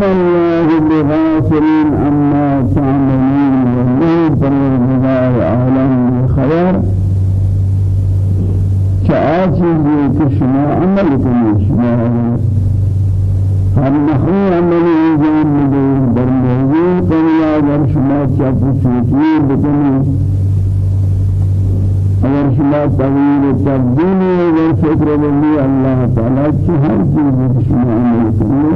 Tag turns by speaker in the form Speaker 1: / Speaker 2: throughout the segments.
Speaker 1: وما الله بغافل عما تعملون والله بالرضا عالم بالخير. كآتي كشما عمل كل شما. هم نحو عمل انجام مدين در موضوع قرية در شما چاپ چوتي بکنی اگر شما تغییر تبدیل اگر فکر بندی اللہ تعالی کی ہر چیز شما عمل کنی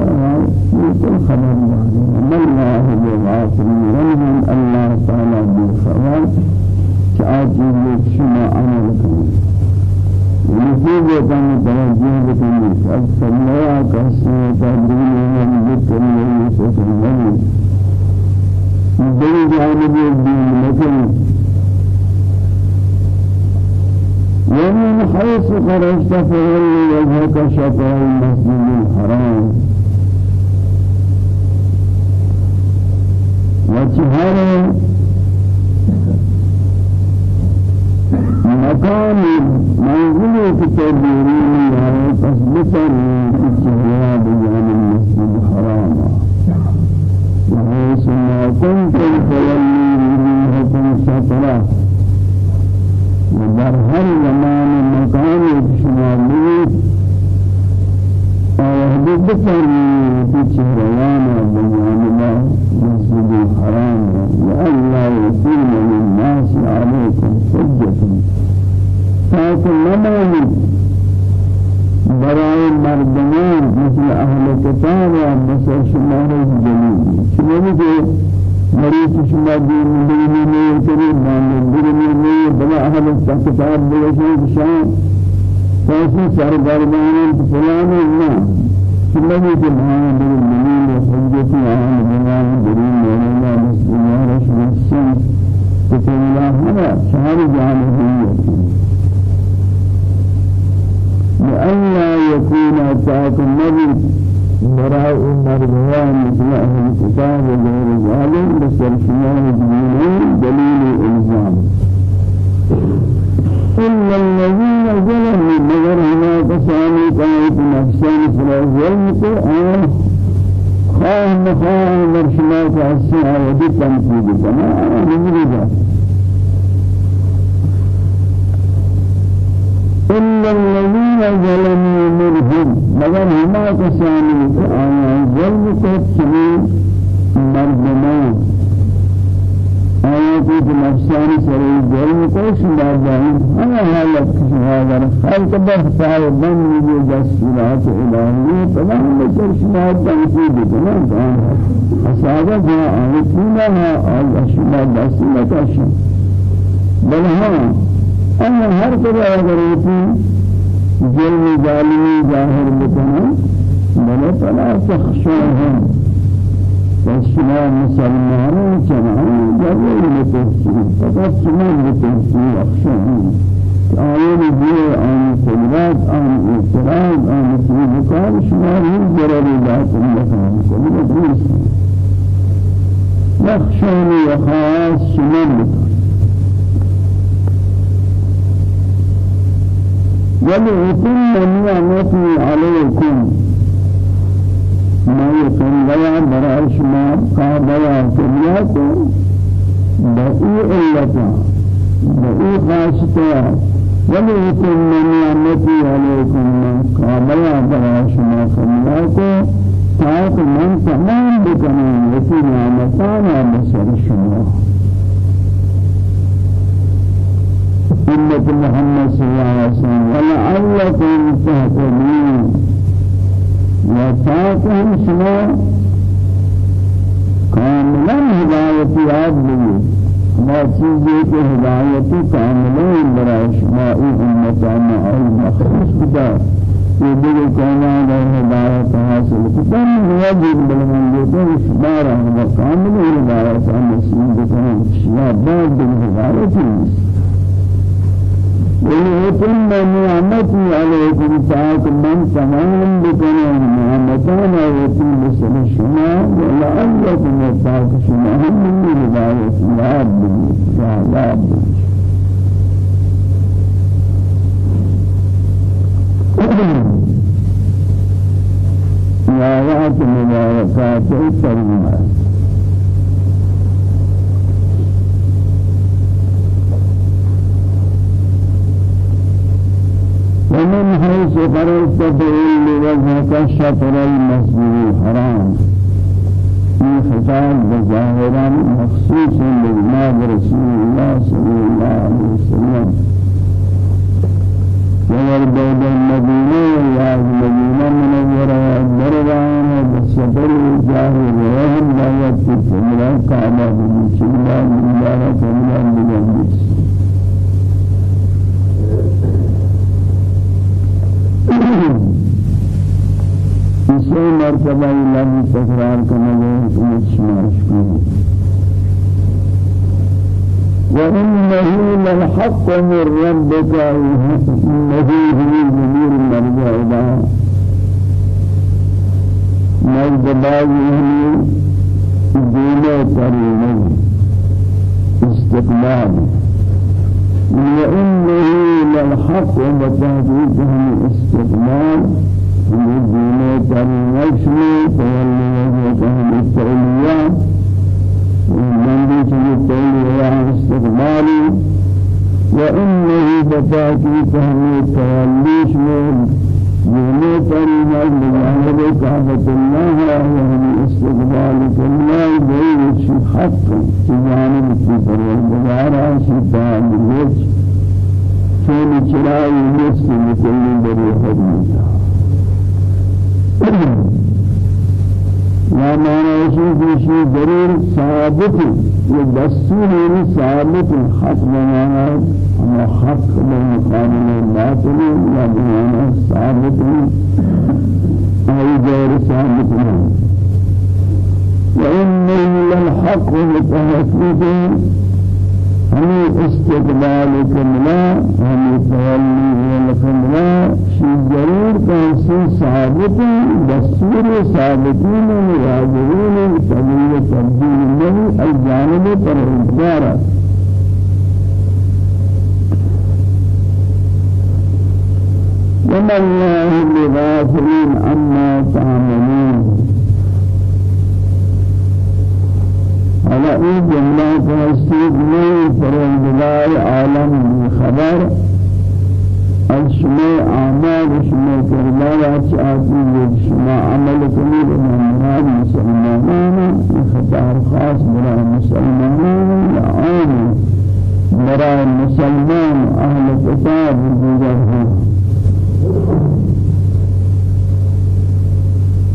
Speaker 1: بالکل خبر داری الله بغافل عنهم الله تعالى بالخبر كأجل شما عمل كني نتيجة كان توجه بكني السماء كسر تدرين من ذكر يوسف النبي من جانب الدين لكن ومن حيث خرجت فولي وجهك شطر المسجد الحرام. وشهر مكان منزل كتابيرين لا تصبتر الشهر بجانب المسجد الحرام وحيث ما كنتم فولي وجوهكم شطره ودر هر زمان مكان شمالي أهدي بطري في شهريان بجانب المسجد الحرام. لئلا يكون للناس عليكم حجة فاكن لما برای مردمان مثل أهل کتاب و مثل شمار جلیل. شما که مریض شما دین دینی نہیں کری مان دینی نہیں بلا أهل کتاب بلشن شان فاسی سرگردان فلان نه سلمي جمعان من المنين وحجتي عن جمعان برين مولانا مسلمين رشد السن كتب الله هذا شهر جانبية لئلا يكون أتاك النبي براء مرضوان مثل أهل الكتاب وغير ذلك بسرشمان الدين دليل الإلزام إلا الذين ظلموا مگر هنا كساني كانت نفسان سلا ظلم کو آن خواه مخواه در شما كأسي آياتي تنفيذ كما نمرد إلا الذين ظلموا منهم مگر هما كساني آيات ظلم كتشمين مردمان. آياتي في نفساني سري ظلم كتشمين مردمان أنا حالت كشما خلق بحثا وبن من جسرات إلهي فلهم بشر شما تنفيذ كما أصابة جاء آياتنا آيات شما بسيطة كشم بل ها. أنا هر كذا أگر جلم ظالمي ظاهر بكنا بل فلا تخشوهم فشما مسلمان جمعان جرور بتحسين فقط شما بتحسين أخشوهم آيان دي آن سلوات آن اعتراض آن سلوكار شما هم جرور ذات الله سلوات يخشوني وخاص شما بتحسين ولأتم نعمتي عليكم. ما يكون لها براش ما قابلا كبياكم بأي علتا بأي خاصتا ولأتم نعمتي عليكم ما قابلا براش ما كبياكم تاك من تمام بكنين يتي نعمتانا بسر شما أمة محمد صلى الله عليه وسلم. ولعلكم تهتدون. وتاكم شما كاملا هداية ياد لي ما چیزی کہ ہدایت کاملہ برای شما ای امتانا ای مخصوص کتا یہ دیگر کونان ہے ہدایت حاصل. کتا واجب بلمن دیتے شما رہا کامل ہدایت نصیب کتا شما بعد ہدایت وليتم نعمتي عليكم ساعة من تمام بكنا نعمتنا ويتم بسم الشماء ولعلكم يتاك شماء من رضاية العبد العبد يا وقت مباركات الترجمة ومن حيث خرجت فإن وجهك شطر المسجد الحرام. في خطاب بظاهرا مخصوص لجناب رسول الله صلى الله عليه وسلم. ويربود المدينة ويا المدينة منورة والدربان والسفر الجاهل وهم لا يكتب من الكعبة من شمال من دارة من المجلس اسے مرتبہ الہی تکرار کرنے گئے حکمت شماش کو وإنه للحق من ربك المدير المرجع إلى مرد باغي دينه ترينه استقلال وإنه للحق وتهديده استقلال الدين تنشمي تولي وجهه التولية ومن بيته التولية استقبالي وإنه بتاكي تهمي توليش من دين تريد لله كعبة الله وهم استقبال الله بيت حق تجانب في پروردگار شفاء الوجه كل چراي مسلم كل بري خدمته لا معنى شيء شيء ضرور ثابت يدستور يعني ثابت حق بمعنى أما حق بمقابل الباطل لا بمعنى ثابت. أي غير ثابت وإنه للحق متحقق ہمیں استقبال کملا ہمیں تولی والکملا شی ضرور کانسی ثابت دستور ثابتین راجعین تبدیل تبدیل نہیں الجانب انتظار وما الله بغافل عما تعملون. على اي جمله فاسيد من بلاي عالم خبر اشم اعمال اشم كرمال اش آدمی اشم عمل کنید امام مسلمانان خطر خاص براء مسلمانان لعام براء مسلمان أهل كتاب دیگر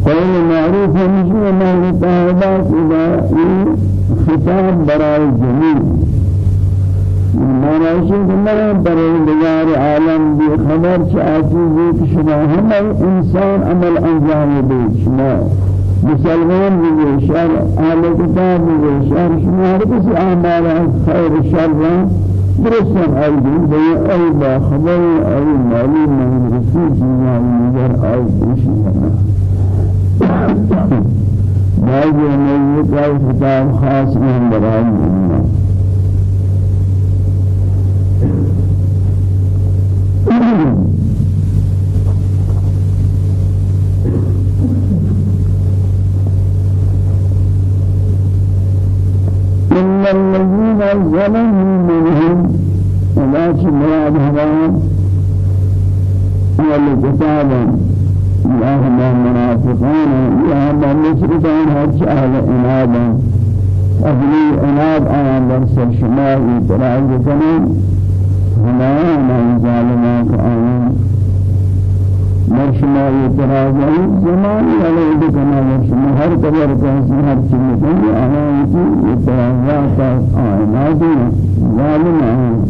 Speaker 1: قول معروف مشهور من الطالبات إذا خطاب برای معنی ہے کہ میں پروردگار عالم بھی خبر چاہتی ہے کہ شما ہم انسان عمل انجام دے شما۔ مسلمان بھی شر اہل کتاب بھی شر شما ہر کسی اعمال خیر شر درستن ایدی بے ای با خبر ای معلوم من رسول جنا نظر ای بشی بعض میں یہ خطاب خاص من برائے إن الذين ظلموا منهم ولكن مراد هذا هو يا هم منافقون يا هم مشركون هج أهل إنابا أهل إناب آيان درس الشمال إتراج كنين هما من ظالمات آيان مرشما اعتراض زمان علیہ بکنا مرشما ہر قبر چیز میں آنا کی اعتراضات آئینات ظالم آئین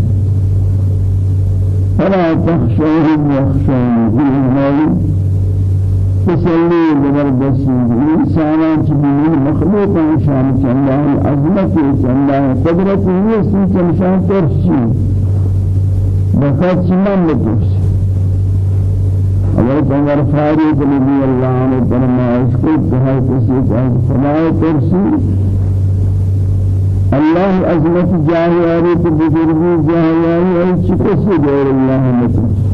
Speaker 1: فلا تخشوهم يخشون بالمال تسلي ببردسي إنسانا تبين مخلوق شان الله عظمته الله قدرته يسي شان ترسي بخات من بترسي حضرت عمر فاروق رضی اللہ عنہ فرمائش کو کہا کسی کا سمائے کرسی اللہ عظمت جاہیاری تو بزرگی جاہیاری ہے چکسی دور اللہ مطلب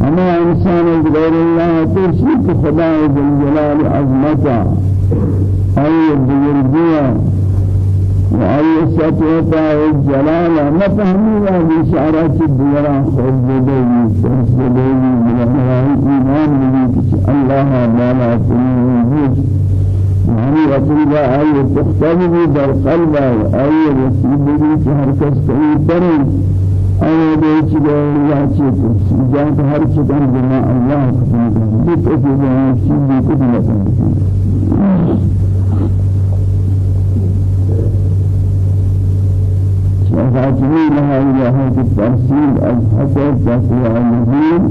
Speaker 1: ہمیں انسان غیر اللہ ترسی کہ خدا جلال عظمتا أي بزرگیہ وأي سطوة الجلال ما فهمي هذه إشارات الديران خرج بدوي فرس بدوي من الإيمان بذلك الله ما لا تنجز يعني رسول أي تختلف در قلب أي رسول هر كس كي تري أي بيت الله شيء جاءت هر شيء جماع الله سبحانه وتعالى بتأكيد شيء بكل وفاتني لها إلى في التفسير الحسد تقوى النبيل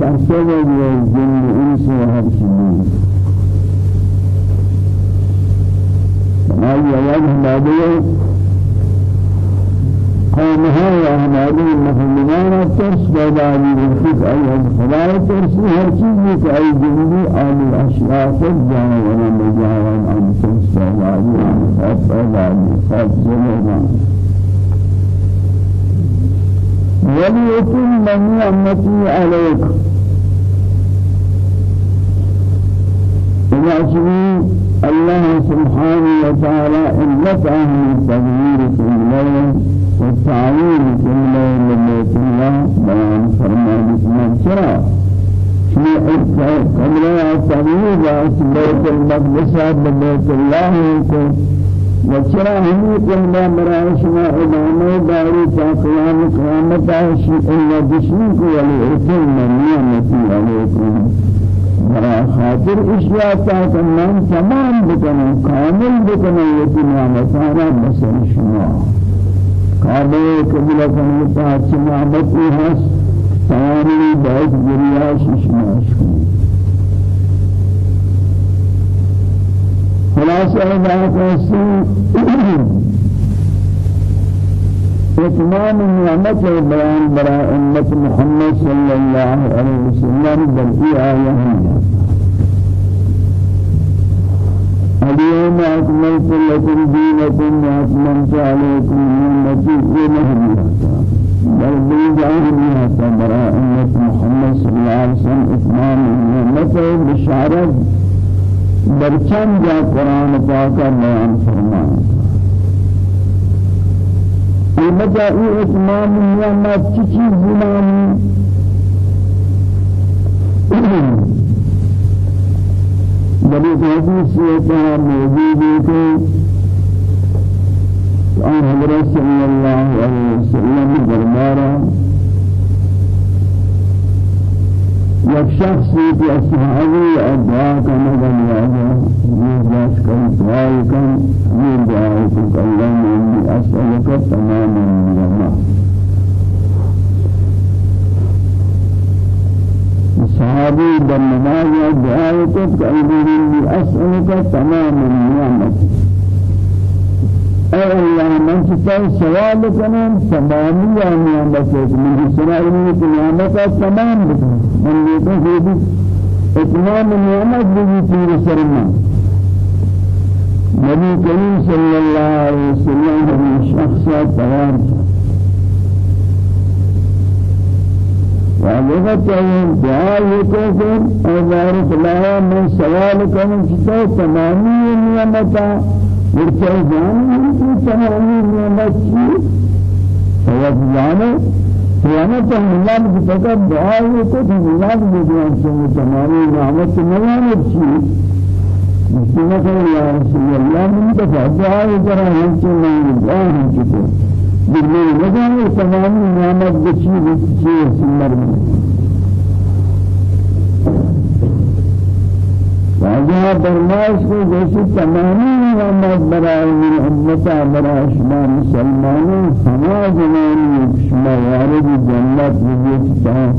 Speaker 1: تحسب الجن إنس وهرشدين فما يوجه بعده قومها وأهمالي المسلمان ترس بيداني بالخيط أيها الخلاء ترس هر که ای جنبی آل خود جانا ونا مجاوان آن ترس بيداني آن خواب بيداني خواب جنبان. وليتم نعمتي عليك إذا الله سبحانه وتعالى إنك أهل التغيير في الليل والتعويل كله لبيت الله بيان فرمان اسمان شرع شيء قبل التعويل بيت المقدس بيت الله وشرع هم كل مرا شما إمامه داري تقيام قيامة شيء إلا دشمنك وليكن من نعمتي عليكم. مرا خاطر اشیاء تمام تمام بکنن کامل بکنن یکی نعمتانا مثل شما. کعبه قبله کنید تا معبدی هست. سواری باید جریاش شماش کنید خلاصه اتمام النعمت بیان برای امت محمد صلی الله علیه وسلم بل ای آیه اليوم أكملت لكم دينكم وأتممت عليكم نعمتي ونهدي بل بالجاهلية براء أمة محمد صلى الله عليه وسلم إتمام نعمته بشارة برچند جا قرآن پاک بیان فرمان. البتہ یہ اتمام نعمت کی چیز بلی حدیث یہ کہا موجود ہے کہ آن حضرت صلی اللہ علیہ وسلم دربارہ یک شخصی که اصحابی دعا کنه و نیازه نیاز کن دعا کن این دعا کن انی اسألك تمام النعمة صحابي بالنماز دعا کن اللهم انی اسألك تمام النعمة اے اللہ من سے سوال کنم تمامی نعمت من کی نعمت تمام من لیتا کہ اتمام نعمت بھی تیر سرما نبی کریم صلی اللہ علیہ وسلم ہمیں شخصا تیار دعاء يكون اور بارك الله من سوال كم تمامي نعمتا ورچہ جانے کی تمامی نعمت کی سواب جانے قیامت اللہ کی فقط دعا ہے تو اللہ کی دعا سے یا رسول اللہ من دفع دعا کرا ہم دعا ہے کہ دل میں نہ تمامی نعمت بچی بچی سمر میں واجہ برماش کو جیسی تمامی نعمت برائے من امتا برائے شما مسلمانوں ہما زمانی شما وارد جنت بجیتا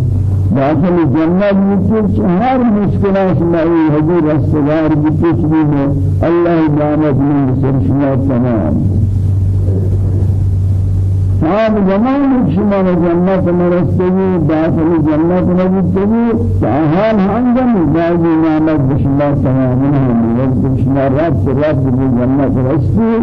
Speaker 1: داخل جنت بجیت ہر مشکلہ شما حضور رستگار بجیت بھی اللہ جانت من بسر شما تمام. صاحب زمان شما جنت مرستگی داخل جنت نبودگی ساحال هنگم داخل نعمت بشما تماما هم بشما رب رب جنت رستی.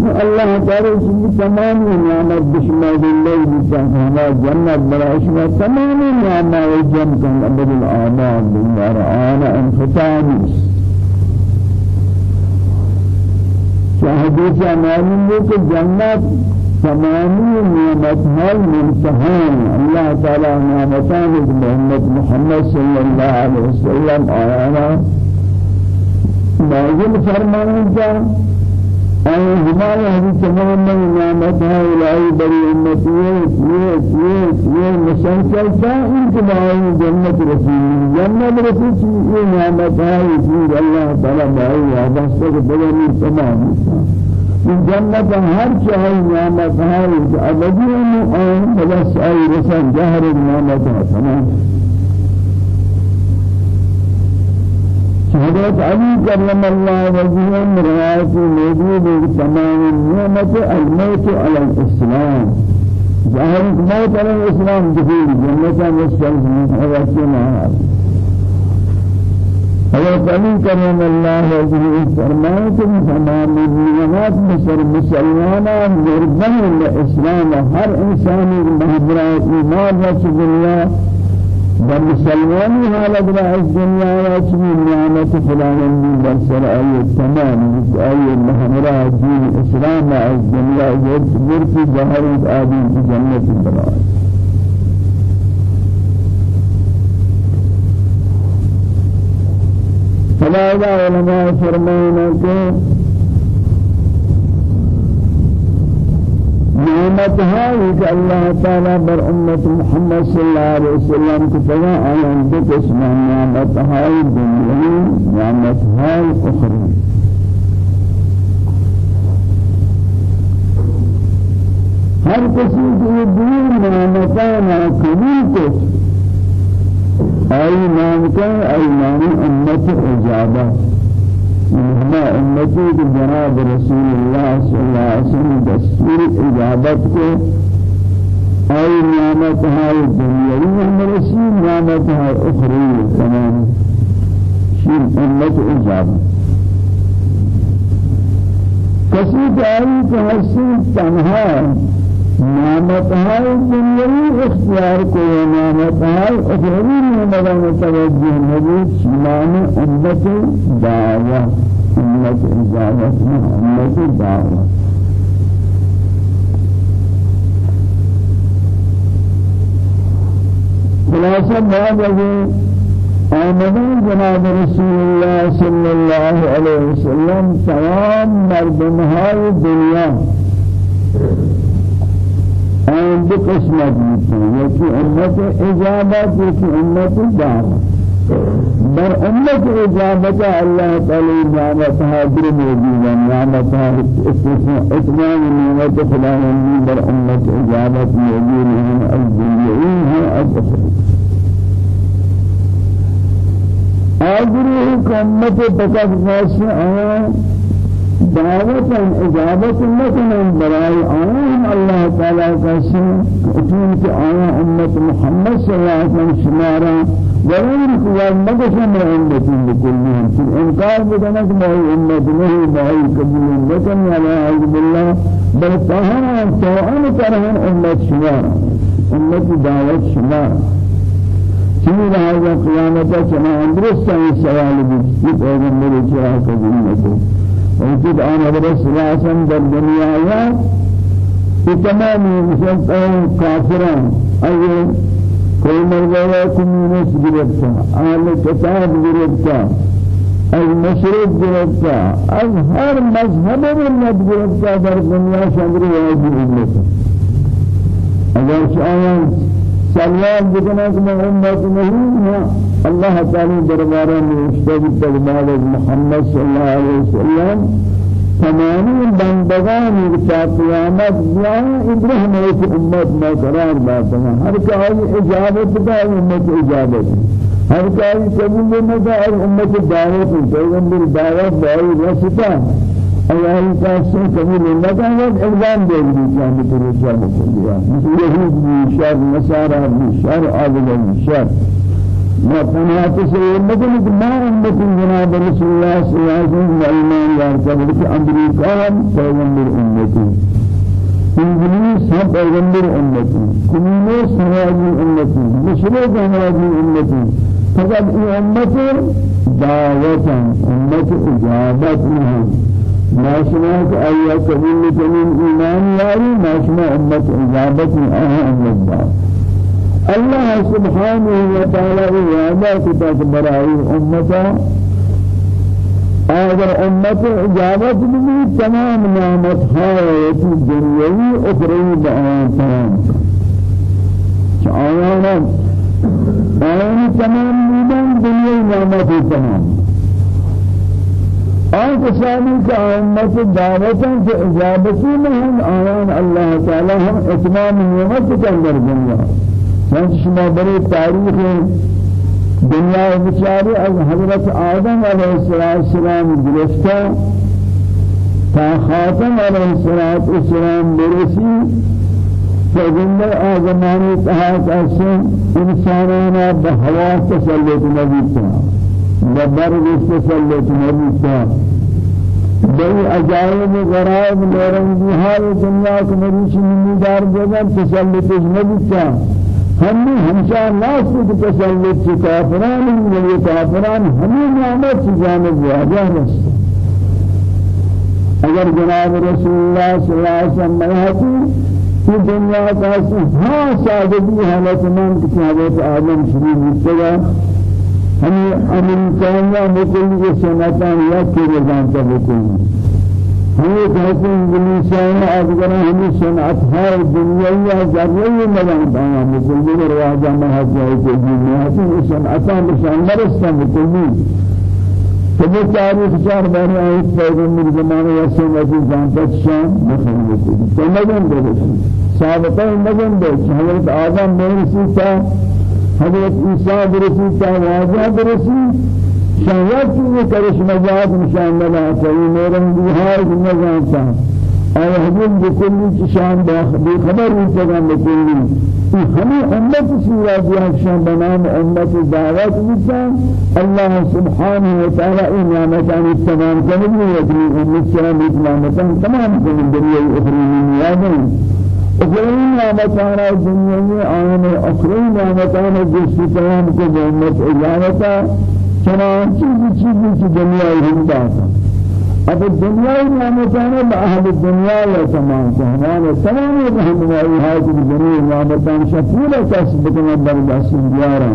Speaker 1: الله تعالى سبحانه تمام نعمت بشما الله بتاعنا جنت براشما تمام نعمت وجم كان أبد الآباد بالنار آنا انفتاح شاهدی معلوم ہے کہ جنت تمامی نعمتها المنتهان الله تعالى نعمتان محمد محمد صلى الله عليه وسلم آيانا نازل فرمان جا. أي هماية هذه تمام نعمتها إلهي بري أمتي یہ یہ مسلسل کے بعد جنت رسول یہ نعمت ہے یہ اللہ تعالی بھائی واسطے کے بغیر تمام جنة هر شيء نعمت هاي أبدي ومؤمن بس أي رسل جهر النعمت تمام حضرت علي كرم الله وجهه من رواية موجود تمام النعمة الموت على الإسلام. ظاهر الموت على الإسلام دخول جنة مستلزم حضرت معاذ حضرت علی کریم اللہ وجہ فرمائے کہ تمام النعمات مصر مسلمانان مربن اسلام ہر انسان محضرہ ایمان و دنیا بمسلمانی حالت را از دنیا و چمی نعمت فلانندی برسر آئی تمام آئی محمرہ دین اسلام از دنیا یرکی ظاہر آدم جنت برائے فلاذا علماء فرمائنا کہ نعمت ہے کہ اللہ تعالی بر امت محمد صلی اللہ علیہ وسلم کو فلا عالم دو قسم نعمت ہے دنیا نعمت ہے أخرى ہر کسی کی دین نعمتان قبول کو أي كان أي نام أمة إجابة. مهما أمتي جناب رسول الله صلى الله عليه وسلم دستور إجابتك. أي نعمتها الدنيا هم رسول نعمتها أخرى تمام. شيء أمة إجابة. كسيت أي كهسين تنها. نعمت ہے دنیاوی اختیار کو نعمت ہے اخروی نعمت متوجہ نبی شمان امت دعوة امت اجابت امت دعوة خلاصہ بعد آمدن جناب رسول الله صلى الله عليه وسلم تمام مردمهای دنیا آن دو قسمت میکنه یکی امت اجابت یکی امت دعوت. بر امت اجابت الله تعالی نعمت حاضر موجود ہے نعمت اتمام نعمت خداوندی بر امت اجابت موجود ہے الدنیوی ہے الاخروی آخری امت فقط واسع آیا دعوت اجابت لكن برای آن الله تعالی قسم اتون آیا امت محمد صلی الله علیه وسلم شمارا کہ مگشم امتی بكلهم في انکار بدنا کہ ما امت نہیں ما قبول لكن على اعوذ بالله بل طهر توان کرہن امت شمارا امت دعوت شمارا۔ چنین لہذا قیامت چنا اندرست سوال بھی کہ پیغمبر چرا قبول وجود آن حضرت سلاسم در دنیا یا تمامی مسلمان کافران إيه کوئی مرغا کمیونس گرفتا أهل کتاب گرفتا از مشرق گرفتا از هر مذهب گرفتا در دنیا شمر واجب اگر شاید سوال بکنه که محمد نہیں الله تعالی دربارہ میں اشتاق تقبال محمد صلی اللہ علیہ وسلم تمامی بندگان تا قیامت یا ابراہیم ایک امت میں قرار باتا ہر کائی اجابت دا امت اجابت ہر کائی قبول نہ دا امت دعوت پیغمبر دعوت بائی رستا الله كاسم كمل لنا الإلزام بيجي كان بترجع بكليا يهود بشر نصارى بشر عبد بشر ما فنات سيد مثل ما أمة جناب رسول الله صلى الله عليه وسلم إيمان يرتبط أمريكا پیغمبر أمتي إنجليز هم پیغمبر أمتي كمينوس هواجي أمتي مشرق هواجي أمتي فقد أمتي دعوة أمتي إجابة لهم ناشنا أي قبول جميل إيمان ياري ناشنا أمة إجابة أها أمة الله سبحانه وتعالى كتاب براي أمة اگر امت اجابت بھی تمام نعمت ہے دنیاوی اخروی بیان تمام آیانا آیان تمام نیدن دنیاوی نعمت تمام. آن کسانی که آمت دعوتاً که اجابتی میں آیان اللہ تعالی ہم اتمام نعمت کن در دنیا چنانچہ شما بری تاریخ دنیا بچاری از حضرت آدم علیہ السلام گرفتا تا خاتم علیہ السلام برسی پیغمبر آزمانی تحاک أصلا انسانانا بہوا تسلط نبی تحاک دبر مستسلط مريضا بي عجائب غرائب لورنگی حال دنیا کو مریش نمیدار جگہ تسلط مريضا ہم ہمشہ ناس کو تسلط سے کافران ہیں کافران ہمیں نعمت سے جانب واجہ رسول اگر جناب رسول اللہ صلی اللہ علیہ وسلم ملحقی في کا ہاں سادگی حالت من کہ حضرت آدم شریف مستگا ہمیں امریکانیا مکل کے سنتان یا کی رضان کا حکم ہمیں کہتے ہیں انگلیسان آدھگرہ ہمیں سنت ہے دنیای ذریعی مدن دانا مکل کے رواجہ محض جائے کے دنیا ہمیں سنتان بشان مرستا مکل بھی تو وہ تاریخ چار بارے آئیت پیغمبر زمانے یا سنتی جانتا شام مخل مکل تو مدن دے سابقہ مدن دے حضرت آدم میں رسی تھا حضرت عیسیٰ برسی تا واجہ برسی شاید چیزیں کرش مجاد نشان لگا چاہیے میرے بہار کی نظام اور حضرت بکلی چشان بے خبر ہوتا گا بکلی ہمیں امت سورہ دیا شان بنام امت دعوت بتا اللہ سبحانہ وتعالی ان نعمتان تمام کرنے یعنی امت سلام نعمتان تمام دنیا اخری نیازیں اخرین نعمتان دنیا میں آنے اخرین نعمتان جس تمام کو محمد اجارتا چنان چیزی چیزی کی دنیا ہندا تھا اب دنیا نعمتان اہل دنیا یا تمام تمام رحمتائی ہے کہ دنیا نعمتان شکول کسب کرنا برداشت دیارا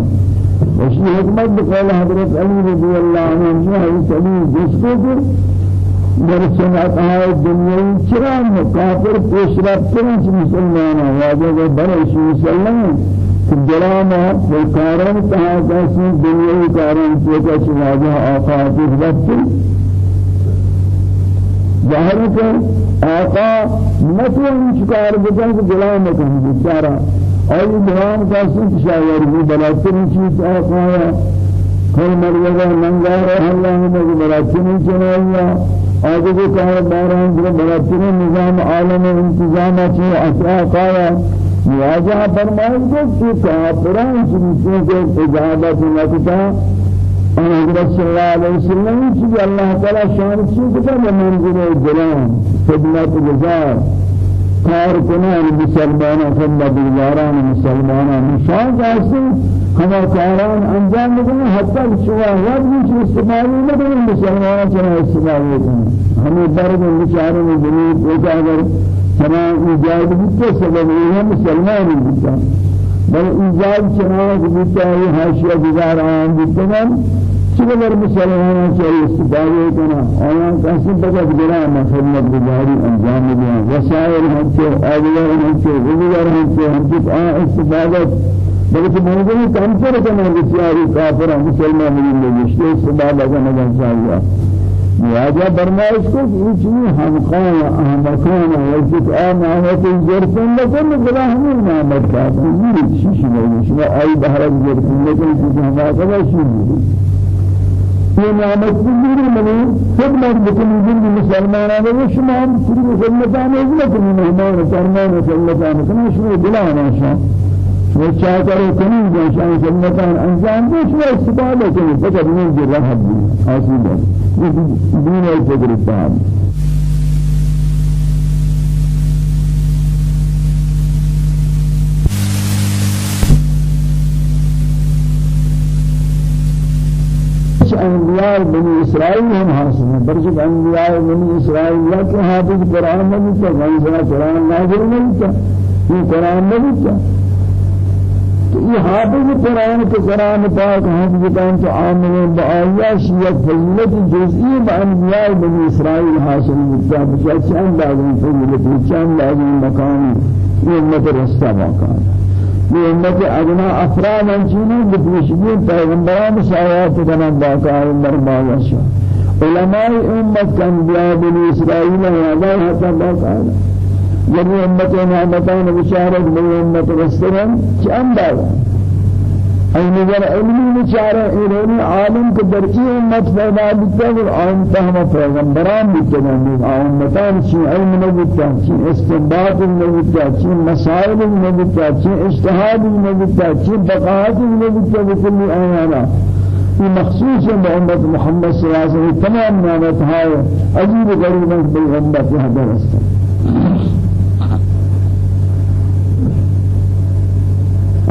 Speaker 1: وشي حكمت بقول حضرت علي رضي الله عنه جاء علي جس کو در سنت های دنیای چرا مکافر پیش رفتن چه مسلمان واجب برش مسلمان جلاما وکاران تها کسی دنیای کاران چه چه واجب آقا پیش رفتن ظاهر ہے آقا نتوان شکار بکن کہ غلام کن بیچارہ اور غلام کا سن شاعر بھی بلاتر چیز آقا ہے کل مرغا منگار اللہ نے بلاتر چنایا آگے کو کہا باران جو بلاتر نظام عالم انتظام چی آقا ہے واجہ فرمائے کہ کافران چیزوں کے اجازت نہ أنا حضرت صلى الله عليه وسلم يقول الله تعالى شان شيء كذا منزل الجلال خدمة الجزار کار کنان مسلمانان خدمت گزاران مسلمانان. نشان جاسے ہم کاران انجام دیں حتی شوا یاد نہیں استعمال نہ کریں مسلمانان چنا استعمال کریں ہمیں درد بیچارے میں ضرور پہنچا اگر چنا ایجاد بھی سبب یہ مسلمان بھی بل ایجاد چنان ہے حاشیہ گزاران بیتنن چقدر مسلمانوں سے استفادہ کرنا آیان کسی بجت گرا خدمت گزاری انجام دیا وسائل ہم سے اولیا ہم سے غزوار ہم سے ہم سے استفادہ بلکہ موجودی کم سے رکھنا بسیاری کافر مسلمان ملی لگشتے استفادہ کرنا چاہیے واجہ برمائش کو یہ چیز ہم ہم مکان وجد ہے کہ جرفن لکن بلا ہمیں نعمت کا یہ شیش نہیں شما آئی بہرت جرفن لکن کہ ہم آقا شیش یہ نعمت کی منی خدمت بکنی جن مسلمانان و شما ہم سری مسلمتان عزت کنی مہمان فرمان مسلمتان کنی شما بلا ناشا شما چاہ کرو کنی جانشان مسلمتان انجام دے شما استفادہ کنی فقط من جرحب دی حاصل ہے دين الفجر التام انبیاء بنی اسرائیل ہم حاصل ہیں برجک انبیاء بنی اسرائیل یا کہ حافظ قرآن نہیں تھا غنزنا قرآن نازل نہیں تھا یہ قرآن تھا یہ حافظ قرآن کے قرآن پاک حافظ قرآن کے عامل بآیاش یا فضلت جزئی بانبیاء بنی اسرائیل حاصل مجھتا بچہ چند لازم فضلت چند لازم مقامی یہ امت رستہ مقام یہ امت ادنا افراد انچینی بپوشگی پیغمبران سایات کنن باقار مربایا علماء امت کا انبیاء بنی اسرائیل وعلا حتی باقار جميع أمة نعمتان بشارة من أمة رسلن كم بعد أي نظر علمي بشارة إلهي عالم كدرجي أمة فيدا بيتا وعام فهم پیغمبران بيتا أمتان شيء علم نبيتا شيء استنباط نبيتا شيء مسائل نبيتا شيء اجتهاد نبيتا شيء بقاعات نبيتا بكل آيانا. في مخصوص بأمة محمد صلى الله عليه وسلم تمام نعمت هاي عجيب غريبا بالأمة هذا الرسول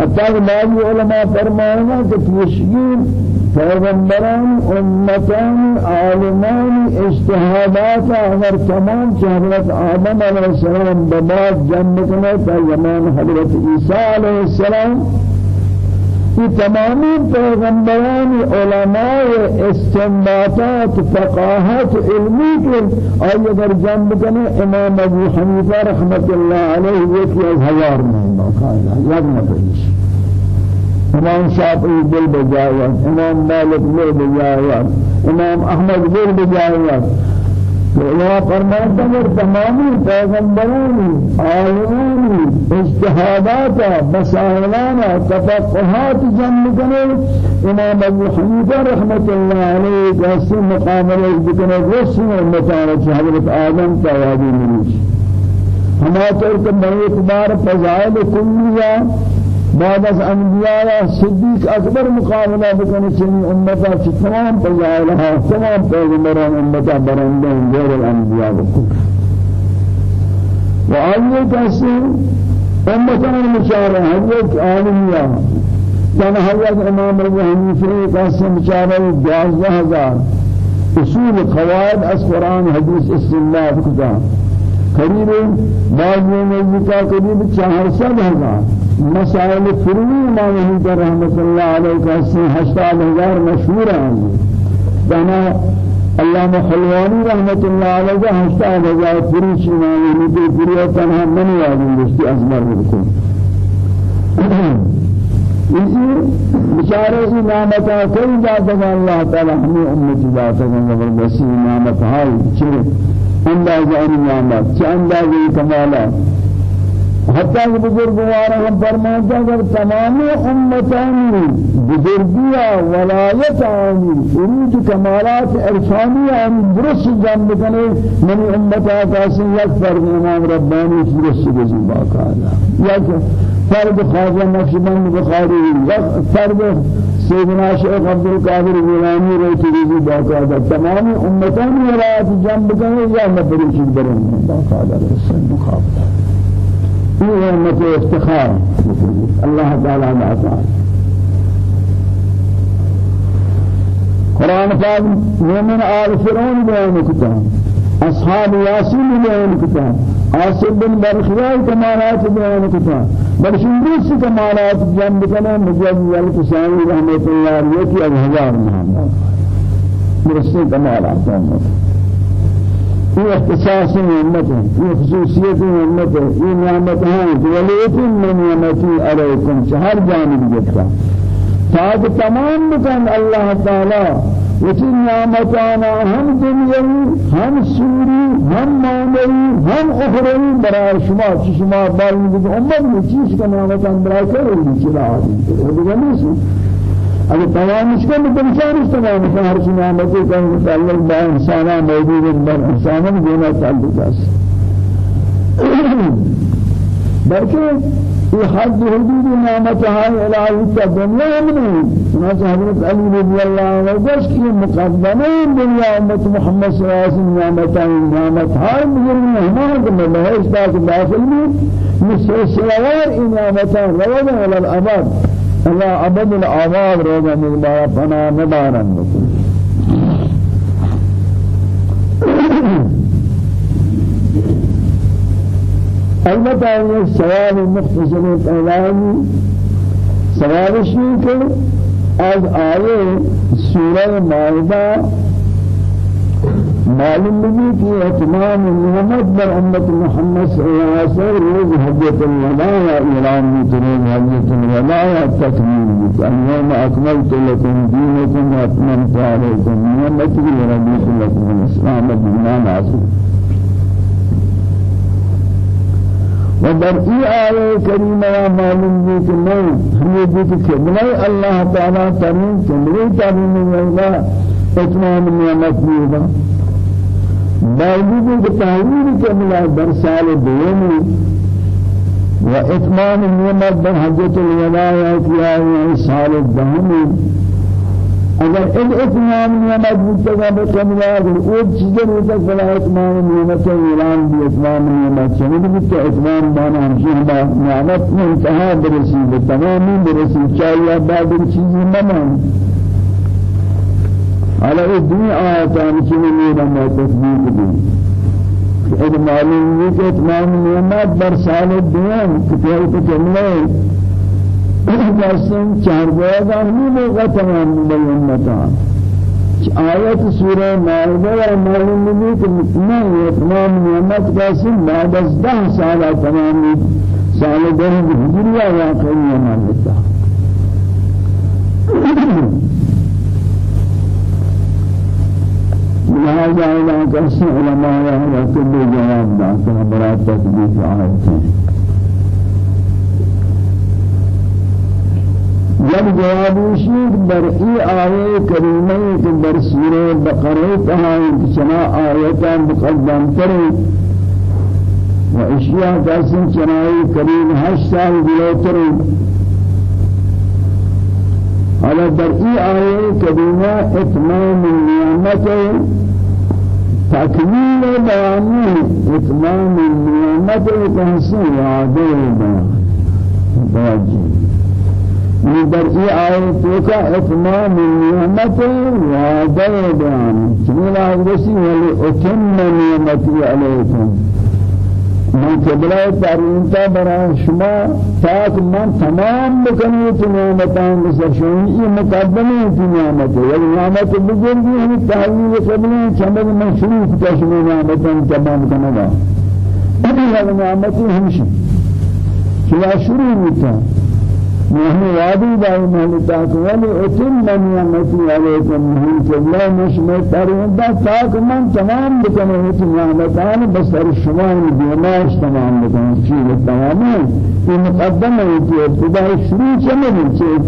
Speaker 1: حتى بعض علماء فرمائنا کہ پیشگین پیغمبران امتان عالمان اجتهادات اگر تمام حضرت آدم علیہ السلام بباد جنب کنے تا زمان حضرت عیسیٰ علیہ السلام في تمام پیغمبران علماء استنباطات فقاهات علمی کے آئی اگر جنب امام ابو حنیفہ رحمت اللہ علیہ یکی از ہزار میں قائلہ یاد امام شافعی دل بجاوت امام مالک دل بجاوت امام احمد دل بجاوت علماء فرماتا ہے تمامی پیغمبرانی عالمانی اجتهادات مسائلانا تفقهات جمع کنے امام ابو حنیفہ رحمت اللہ علیہ جیسے مقام رئیس بکنے رسم المتانہ حضرت آدم تیادی مریش ہمارے طور پر بڑے اعتبار فضائل کلیہ بعد از انبیاء صدیق اکبر مقابلہ بکنه چنین امتا چه تمام پیغمبرها تمام پیغمبران امتا برنده غیر الانبیاء بکن. و آیه کسی امتان مشاره حضرت عالمیه كان حضرت امام ابو حنیفه کسی مشاره دوازده هزار اصول قواعد از قرآن حدیث استنباط کتا قریب بعض میں ذکر قریب چهار سال ہزار. مسائل فروی ما نہیں کر رحمت اللہ علیہ کا سی ہشتاد ہزار مشہور ہیں دانا علامہ حلوانی رحمت اللہ علیہ کا ہشتاد ہزار فروی چنانی نبی فروی تنہا منی آدم دستی ازمر بکن. اسی بشارے کی نعمت کوئی جاتا ہے اللہ تعالی ہمیں امتی جاتا ہے زبردستی نعمت ہائی چرے اندازہ نعمت چه اندازہ کمالات حتى بزرگوار ہم ہیں اگر تمام امتانی بزرگیا ولایت آنی عروج کمالات عرفانی آنی درست جنب کنے منی امتا کاسی یک فرد امام ربانی درست بزی باقالا یک فرد خواجہ نقشبند بخاری یک فرد سیدنا شیخ عبدالقادر ویلانی رہتی بزی باقالا تمام امتانی ولایت جنب کنے یا نبریشی برن باقالا رسل مخافتا في نعمة افتخار. الله تعالى بعثان قرآن پاک من آل فرعون بیان کتاب أصحاب ياسين بیان کتاب آصف بن برخياء كمالات بیان کتاب بل شندوس كمالات جنب کنا مجد الکسانی رحمت اللہ علیہ کی از ہزار محمد. مرسی کمالات یہ اختصاص نعمت ہے یہ خصوصیت نعمت ہے یہ من نعمتی علیکم چہر جانب جتا تاج تمام بکن اللہ تعالی وچی نعمتانا ہم دنیاوی ہم سوری ہم معنوی ہم اخروی برای شما چی شما بارن امت میں چیز کا نعمتان برای کرو آدم وہ دیگه اگر تمامش کو بنشانش تمام ہر نعمت کا متعلق با انسان موجود ہے بر انسان دینا تعلق ہے بلکہ یہ حد حدود نعمت ہے الہی کا دنیا میں نہیں چنانچہ حضرت علی رضی اللہ عنہ گوش کی مقدمہ دنیا امت محمد صلی اللہ علیہ وسلم نعمتان نعمت ہے بزرگ مہمان کے مباحث داخل میں سلوار ان نعمتان روضا إلى الابد الله أبد الآباد روزا مقدار فنا مدارا البته یہ سوال مختصر پہلائی سوال شیء از آیه سوره مائده معلوم بھی کہ اتمام نعمت بر امت محمد صلی اللہ علیہ وسلم روز حجت الوداع اعلان ترین حجت الوداع تکمیل اليوم اكملت لكم دينكم واتممت عليكم نعمتي ورضيت لكم الاسلام دينا ناصر ودر ای آیه کریمه معلوم بھی کہ نہیں ہمیں بھی کہ نہیں اللہ تعالی ترین کمری تعلیم اللہ اتمام نعمت بھی باوجود تحویل کے ملا در سال دومی و اتمام نعمت در حجت الوداع اگر ان اتمام نعمت متقا بکملا اگر اور چیزیں ہوتا فلا اتمام نعمت اعلان بھی اتمام نعمت چنید بھی اتمام بانا ہمشی ہم نعمت میں انتہا برسی بتمامی برسی بعد چیزیں نمان على الدنيا آياتان كنا نيرا ما تثبيت دي إذا معلوم ہے کہ اتمام نعمت بر سال الدنيا کتاب کو کملے جاسم چار جگہ ہی موقع تمام بیانتان آیت سورہ مائدہ و معلوم ہے کہ مطمئن اتمام نعمت قاسم بعد از سال تمام سال ده ہجریہ واقعی نعمت. لهذا إلى كسر علماء وهذا كل جواب داخل برات تثبيت آيات جب جواب شیخ در ای آیه کریمه که در سورة بقره تها چنا آیتا مقدم کرے و اشیاء کسی چنائی کریم على در ای آیه کریمه إتمام النعمت تكميل بيانه إتمام النعمة وتحسين وعده بيان من درء آياتك إتمام النعمة وعده بيان شميل عبدسي ولأتم نعمتي عليكم؟ من قبلة تارينتا برا شما تاك من تمام بکنی تو نعمتان بسر شوئی یہ مقدمی تو نعمت. ہے یعنی نعمت بزرگی ہمیں تحویل قبلیں چمد من شروع کتا شما نعمتان تمام کنگا ابھی نعمتی ہمشی شما شروع ہوتا نحن وادي دائما مهلتاك ولي أتم من يمتي عليكم من كلا نشمع ترين دا من تمام بكم هت نعمتان بسر الشمال بيماش تمام بكم شيء تماما في مقدمة في ابتداء الشروع شمل شيء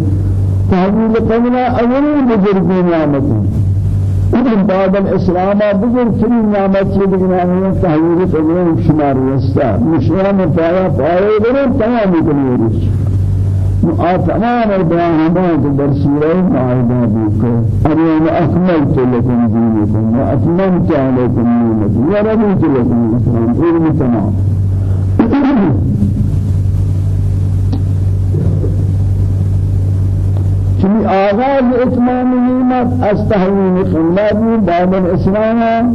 Speaker 1: تحويل قبل أول بزرگ نعمتان بعد الإسلام بزرگ ترين نعمت شيء بجنامه تحويل قبل شمار يستا مشيان فايا فايا برو تمام بكم تمام هذا در سورة المائدة بيكو اليوم أكملت لكم دينكم وأتممت عليكم نعمتي ورضيت لكم الإسلام علم تمام. چمی آغاز اتمام نعمت از تحویل بعد الاسلام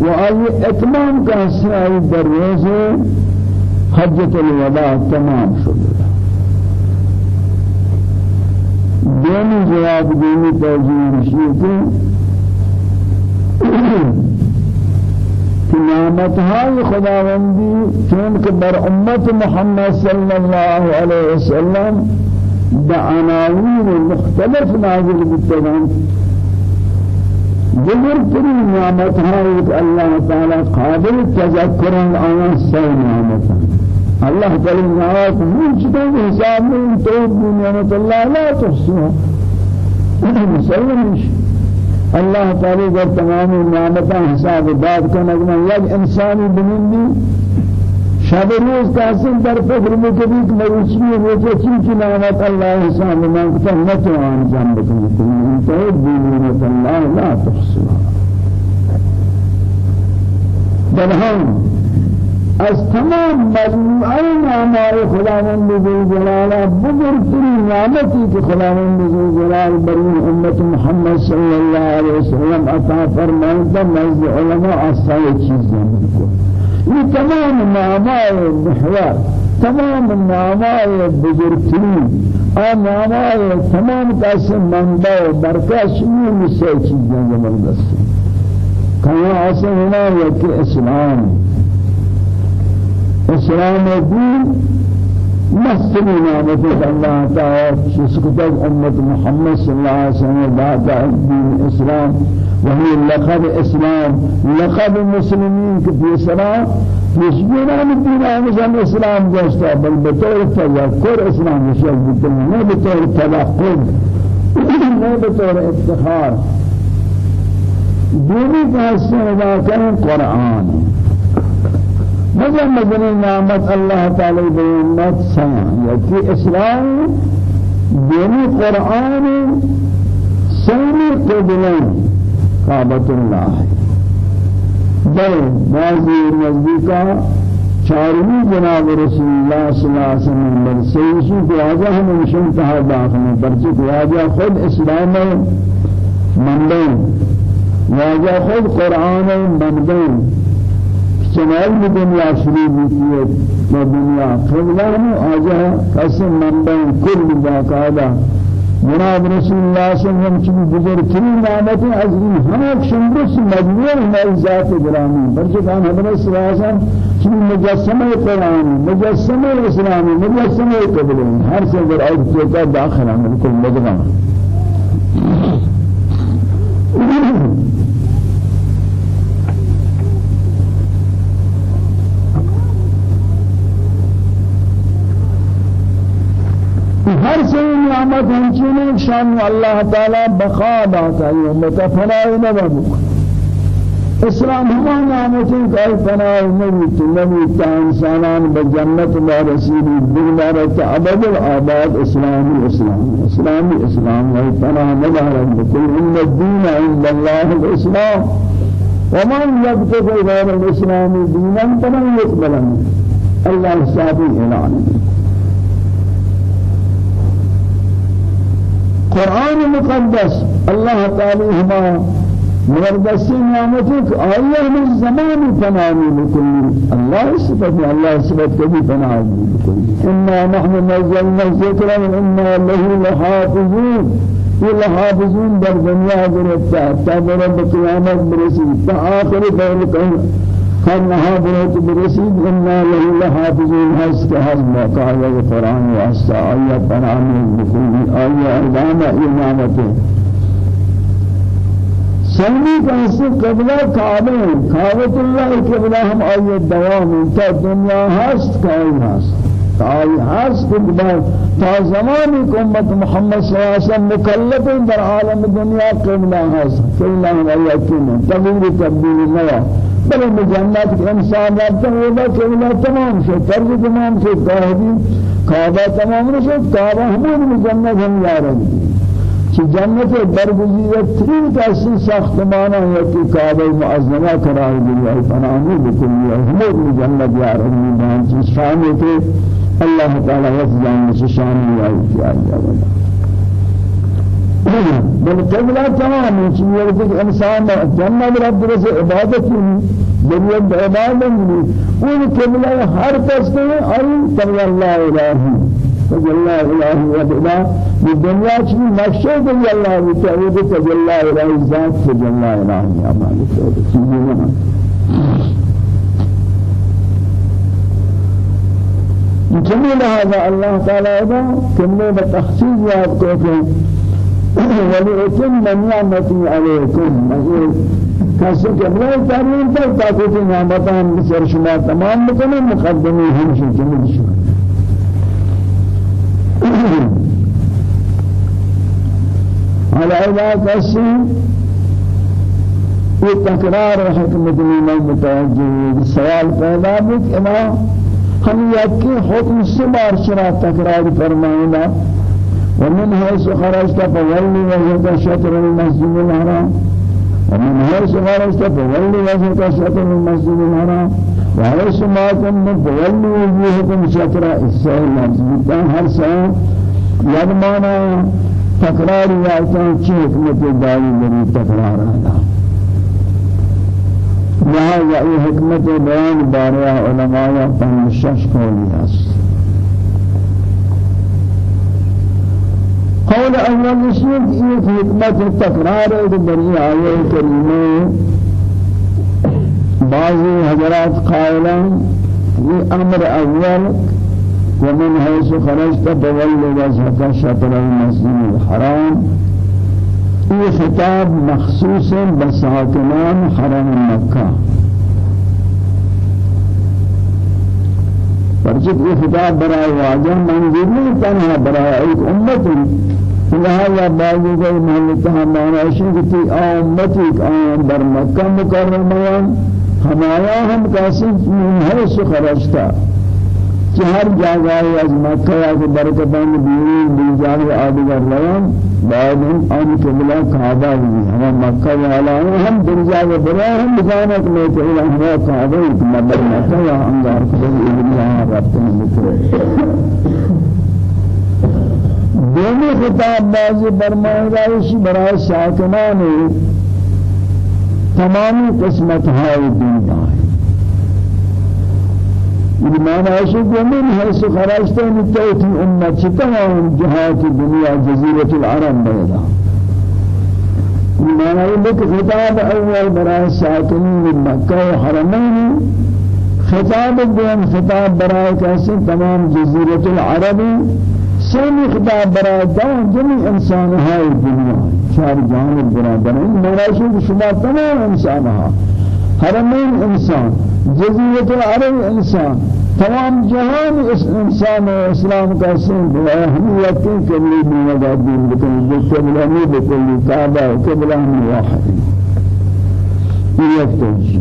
Speaker 1: و آئی اتمام کا حصہ در روز تمام شد دینی جواب دینی توجیه رشیدی کہ نعمت های خداوندی چونکہ بر امت محمد صلی اللہ علیہ وسلم بعناوین مختلف نازل بتگان بزرگترین نعمت های کہ اللہ تعالی قابل تذکر آن سی نعمت الله تعالى نعمت من جدا حساب من تو نعمت الله لا تحصيها مسلمش الله تعالى در تمام نعمت حساب داد کن. اگر یک انسانی بنیندی شب روز کاسن در فکر میں کبھی مروچی ہو جو چین کی نعمت اللہ حساب میں کہتا نہ تو انجام بکنی تم تو نعمت الله لا تحصيها بلهم از تمام مجموعه نعمای خداوند ذو جلال بزرگترین نعمتی که خداوند ذو جلال بر امت محمد صلی الله علیه وسلم عطا فرمائند نزد علماء اصل چیزیں یہ تمام نعمای محور تمام نعمای بزرگترین آن نعمای تمام قسم منبع و برکت شمیل سے چیزیں زبردست کہاں اصل ہونا ہے اسلام اسلام دين مسلم نعمت الله تعالى شسكتك أمة محمد صلى الله عليه وسلم بعد دين الإسلام وهي لقب إسلام لقب المسلمين في سلام يشبهنا من دين عمزان إسلام جاشتا بل بطور تذكر إسلام يشبه بالدين ما بطور تلقب ما بطور افتخار۔ ديني فاسم ذاكرا قرآن مگر مدنی نعمت اللہ تعالی بنعمت سان یکی إسلام دینی قرآن سینی قبلن قابط اللہ بل بعضی نزدیکا چارمی جناب رسول اللہ صلی اللہ علیہ وسلم بل سیشی کو آجا ہم انشان کہا داخل پرچی کو آجا خود اسلام مندین واجہ خود قرآن مندین چنال میں دنیا شروع ہوتی ہے وہ دنیا خبران آجا قسم منبع کل باقاعدہ جناب رسول اللہ صلی اللہ علیہ وسلم بزرگترین نعمت عظیم ہمیں شمرس مجموع ہماری ذات گرامی. بلکہ کان حضرت صلی اللہ علیہ وسلم کی مجسمہ قرآن مجسمہ اسلامی مجسمہ قبل ہر سے اگر اور داخل ہیں بالکل مدغم ہر سے نعمت ہنچنے شان اللہ تعالی بقا داتا ہے امتا فنائی نبو اسلام ہما نعمتیں کہ فنائی نبی تو نبی تا انسانان بجنت اللہ رسیلی بگدارت عبد العباد اسلامی اسلام اسلامی اسلام ہے فنائی نبارت بکل ان الدین عند اللہ الاسلام. ومن يبتغي غير الاسلام دينا فلن يقبل منه الله صادق قرآن مقدس. الله تعالى هما مردستی نعمتك آیا من زمان فنانی بكل الله صفت الله صفت کبھی فنانی بكل إنا نحن نزلنا الذكر وإنا له لحافظون. لحافظون در دنیا گرفتا تا رب قیامت برسید تا آخر دور كان برهت برسید إنا له لحافظون هست که هست موقع قرآن واسطة آیا فنانی بكل آیا ادامه إمامته سلمی کا سے قبلہ کعبہ کعبۃ اللہ قبلہ ہم آئے دوام تا دنیا ہست کائی ہست کائی ہست قبلہ تا زمانی کو محمد صلی اللہ علیہ وسلم مکلف در عالم دنیا قبلہ ہست قبلہ ہم آئے کیوں تغییر تبدیل نیا. بل مجنات انسان رابطہ ہوگا قبلہ تمام سے فرض تمام سے کعبہ کعبہ تمام سے کعبہ ہمیں مجنت ہم یا رہی کہ جنت برگزیدہ ترین کسی ساختمانا ہے کہ کعبہ معظمہ قرار دی ہے فنانی بکلی ہے ہمیں جنت یا رہی بان چیز ہے کہ اللہ تعالی وقت جاننے سے بل قبلہ تمام ہے کہ إنسان جنت رب سے عبادت جنت عبادت نہیں أن قبلہ ہر کس کے اور تبی اللہ الہی تجلى إلهي وبلا بالدنيا شيء نقشة تجلى بتعود تجلى إلهي ذات تجلى إلهي أمان شيء جميل هذا الله تعالى كمل بتخصيص يا أبكوكم ولأتم نعمتي عليكم. کسی که برای تمام تر تاکید نعمتان بسر شما تمام بکنه مقدمی همشون جمعی شما. على عباد السين تكرار حكمة الإمام متوجه. السؤال پیدا بك إما هم يكي حكم السبار شرا تكرار فرمائنا؟ ومن حيث خرجت فولي وجهك شطر المسجد الحرام. ومن حيث خرجت فولي وجهك شطر المسجد الحرام. وحيث ما كنت فولي وجهكم شطر السائل المسجد. هر سائل يضمانا تکرار یافتن چه حکمت داری بری تکرار آنا. لہذا یہ حکمت بیان بارے علماء پنج شش قولی است. قول اول شيء حکمت تکرار ہے بری آیے کریمہ بعض حضرات قائلان یہ أمر اول ومن حيث خرجت فول وجهك شطر المسجد الحرام. یہ خطاب مخصوص بساکنان حرم مکہ. پرچک یہ خطاب برای واجہ منظور نہیں تنہا برای ایک امت لہذا بعضی کوئی محلتہ مانا شکتی آمتی آم بر مکہ مکرمان ہمایا ہم کسی من حیث خرجتا کہ ہر جگہ از مکہ کے برکتان بیوی بیجار آدگر لگن بعد ہم آن قبلہ کعبہ بھی ہم مکہ والا ہم درجہ کے برا ہم بجانت میں کہ ہم کعبہ ایک مدر مکہ یا انگار کو اللہ رب نے دونوں خطاب بازی برمائے رائشی برای ساکنان تمامی قسمت ہائی دنیا ایمان عاشق حيث خرجت من توت أمة تمام جهات الدنيا جزيرة العرب بيضا ایمان عاشق خطاب أول براء ساكنين مكة وحرمين خطاب الدين خطاب براء كاسم تمام جزيرة العرب. سامي خطاب براء دان جميع إنسان هاي الدنيا شار جانب برادرين مراشد شما تمام إنسانها. حرمين إنسان جزيرة العرب إنسان تمام جهان انسان اسلام کا سن اہمیت کے لیے بنیاد دین بکل قبلہ میں بکل کعبہ قبلہ میں واحد یہ توجیہ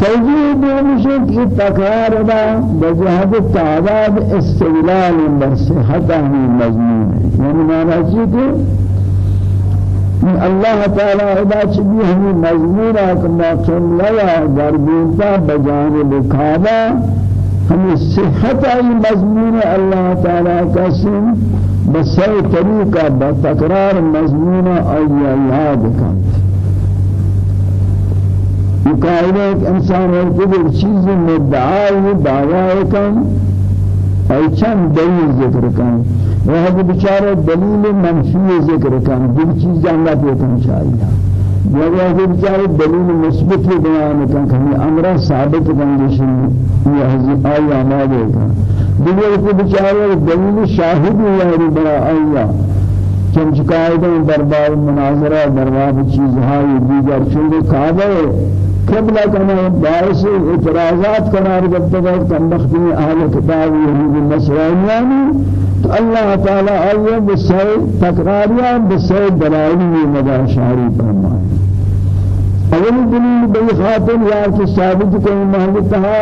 Speaker 1: توجیہ دومشن کی تکرار دا بجہد تعداد استغلال بر صحت مضمون ہے۔ یعنی معنی ہے الله تعالى ادا چبی ہمیں مضمون ہے کہ ما قبلہ دربینتا بجانب کعبہ ہم صحت ای مضمون اللہ تعالی سن بسر طریقہ بتکرار مضمون ای یاد مقاعدہ ایک انسان کہ ایک چیز مدعائی دعوی ای چند دلیل ذکر کن وہ بیچارہ دلیل منفی ذکر کن دل چیز جاننا پیتن چاہیے یا کہ بیچارے دلیل مثبت بیان کن کہ أمر ثابت کنگشن یہ حضرت آئی آمادے کا دیگر کو بیچارے دلیل شاہد ہے بڑا آیا۔ چنچ قائدہ دربار مناظرہ دربار چیز ہائی دیگر چونکہ کعبہ قبلہ کنا باعث اعتراضات قرار کمبختی اہل کتاب یہودی نصرانیانی تو اللہ تعالی آئیے بسے تقراریاں بسے دلائلی مدى شہری فرمائے اولی دلیل بی خاطر یا کہ ثابت کوئی محل تھا